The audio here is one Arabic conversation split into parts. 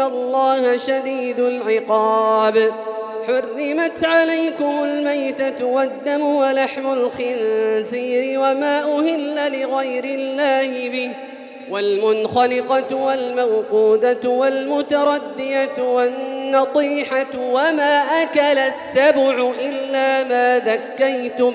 الله شديد العقاب حرمت عليكم الميتة والدم ولحم الخنزير وما أهل لغير الله به والمنخلقة والموقودة والمتردية والنطيحة وما أكل السبع إلا ما ذكيتم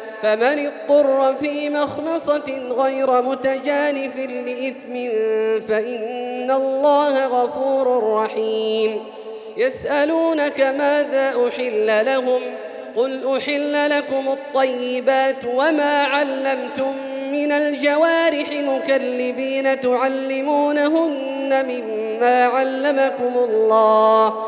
فمن اضطر في مخمصة غير متجانف لإثم فإن الله غفور رحيم. يسألونك ماذا أحل لهم؟ قل أحل لكم الطيبات وما علمتم من الجوارح مكلبين تعلمونهن مما علمكم الله.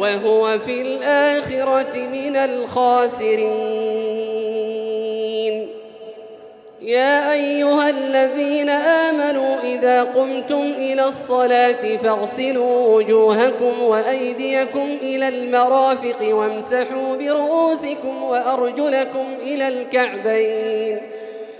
وهو في الآخرة من الخاسرين. يا أيها الذين آمنوا إذا قمتم إلى الصلاة فاغسلوا وجوهكم وأيديكم إلى المرافق وامسحوا برؤوسكم وأرجلكم إلى الكعبين.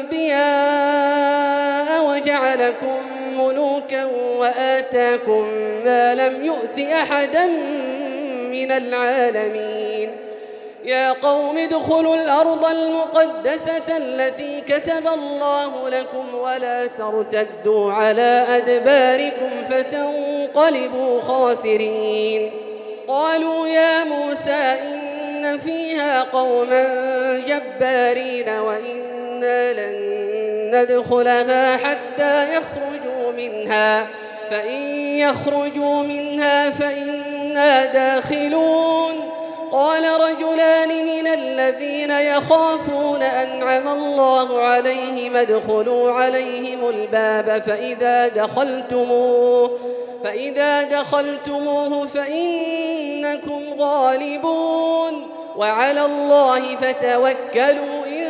أنبياء وجعلكم ملوكا وآتاكم ما لم يؤت أحدا من العالمين. يا قوم ادخلوا الأرض المقدسة التي كتب الله لكم ولا ترتدوا على أدباركم فتنقلبوا خاسرين. قالوا يا موسى إن فيها قوما جبارين وإنا لن ندخلها حتى يخرجوا منها. فإن يخرجوا منها فإنا داخلون. قال رجلان من الذين يخافون أنعم الله عليهم ادخلوا عليهم الباب فإذا دخلتموه فإذا دخلتموه فإنكم غالبون. وعلى الله فتوكلوا إن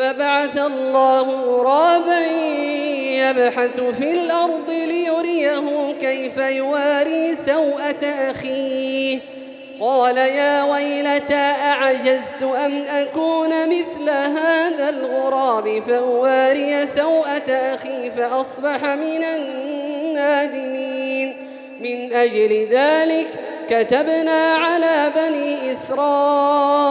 فبعث الله غرابا يبحث في الأرض ليريه كيف يواري سوءة أخيه. قال يا ويلتى أعجزت أن أكون مثل هذا الغراب فأواري سوءة أخي فأصبح من النادمين. من أجل ذلك كتبنا على بني إسرائيل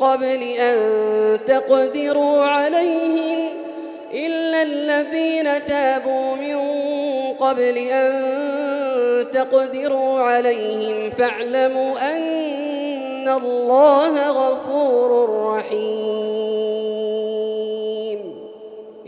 قبل أن تقدروا عليهم إلا الذين تابوا من قبل أن تقدروا عليهم فاعلموا أن الله غفور رحيم.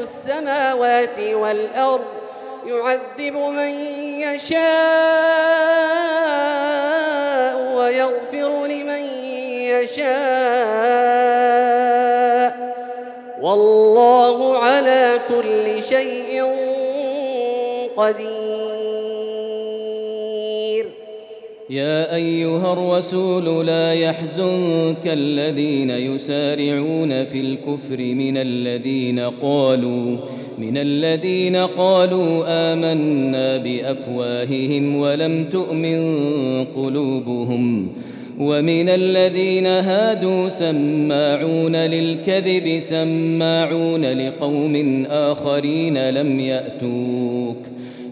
السماوات والأرض يعذب من يشاء ويغفر لمن يشاء. والله على كل شيء قدير. يا أيها الرسول لا يحزنك الذين يسارعون في الكفر من الذين قالوا من الذين قالوا آمنا بأفواههم ولم تؤمن قلوبهم ومن الذين هادوا سماعون للكذب سماعون لقوم آخرين لم يأتوك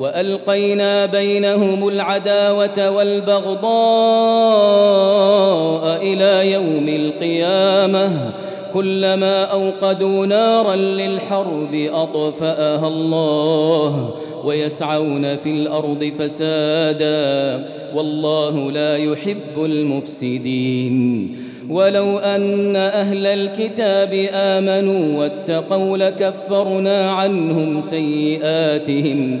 وألقينا بينهم العداوة والبغضاء إلى يوم القيامة. كلما أوقدوا نارا للحرب أطفأها الله ويسعون في الأرض فسادا. والله لا يحب المفسدين. ولو أن أهل الكتاب آمنوا واتقوا لكفرنا عنهم سيئاتهم.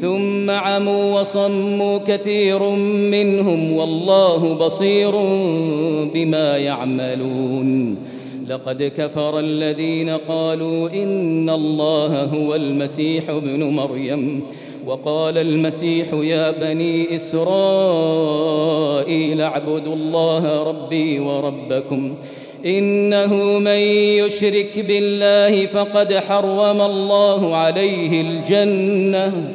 ثم عموا وصموا كثير منهم والله بصير بما يعملون. لقد كفر الذين قالوا إن الله هو المسيح ابن مريم. وقال المسيح يا بني إسرائيل اعبدوا الله ربي وربكم. إنه من يشرك بالله فقد حرم الله عليه الجنة.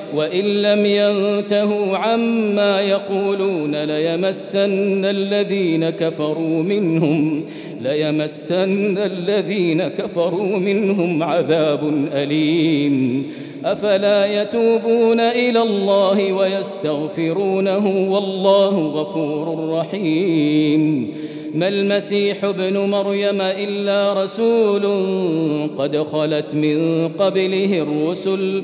وإن لم ينتهوا عما يقولون ليمسن الذين كفروا منهم ليمسن الذين كفروا منهم عذاب أليم. أفلا يتوبون إلى الله ويستغفرونه والله غفور رحيم. ما المسيح ابن مريم إلا رسول قد خلت من قبله الرسل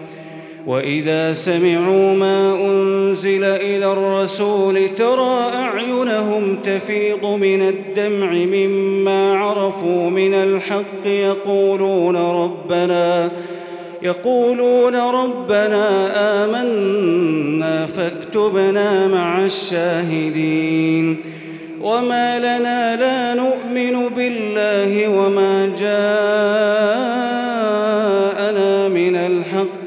وإذا سمعوا ما أنزل إلى الرسول ترى أعينهم تفيض من الدمع مما عرفوا من الحق يقولون ربنا يقولون ربنا آمنا فاكتبنا مع الشاهدين وما لنا لا نؤمن بالله وما جاءنا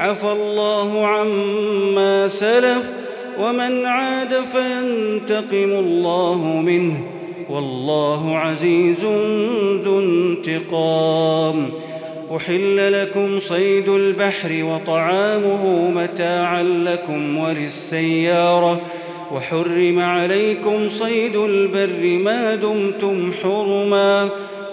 عفى الله عما سلف ومن عاد فينتقم الله منه. والله عزيز ذو انتقام. أحل لكم صيد البحر وطعامه متاعا لكم وللسيارة. وحرم عليكم صيد البر ما دمتم حرما.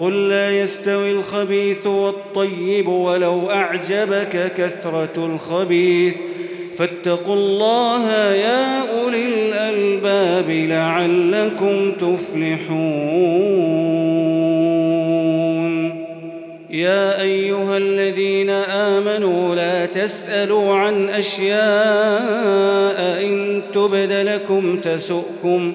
قل لا يستوي الخبيث والطيب ولو أعجبك كثرة الخبيث. فاتقوا الله يا أولي الألباب لعلكم تفلحون. يا أيها الذين آمنوا لا تسألوا عن أشياء إن تبد لكم تسؤكم.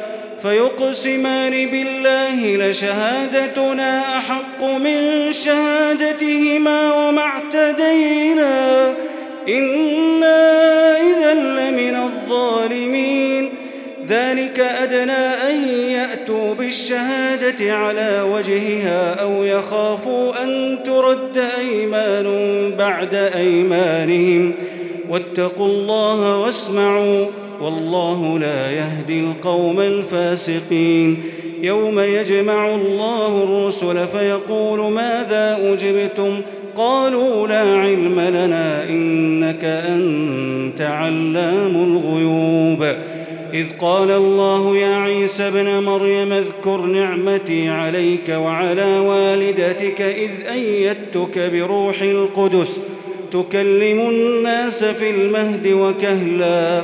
فيقسمان بالله لشهادتنا أحق من شهادتهما وما اعتدينا. إنا إذا لمن الظالمين. ذلك أدنى أن يأتوا بالشهادة على وجهها أو يخافوا أن ترد أيمان بعد أيمانهم. واتقوا الله واسمعوا. والله لا يهدي القوم الفاسقين. يوم يجمع الله الرسل فيقول ماذا أجبتم؟ قالوا لا علم لنا إنك أنت علام الغيوب. إذ قال الله يا عيسى ابن مريم اذكر نعمتي عليك وعلى والدتك إذ أيدتك بروح القدس. تكلم الناس في المهد وكهلا.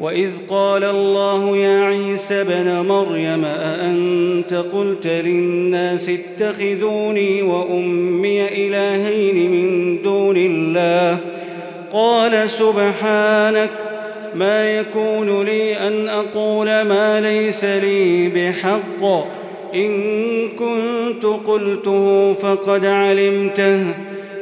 وإذ قال الله يا عيسى ابن مريم أأنت قلت للناس اتخذوني وأمي إلهين من دون الله؟ قال سبحانك ما يكون لي أن أقول ما ليس لي بحق. إن كنت قلته فقد علمته.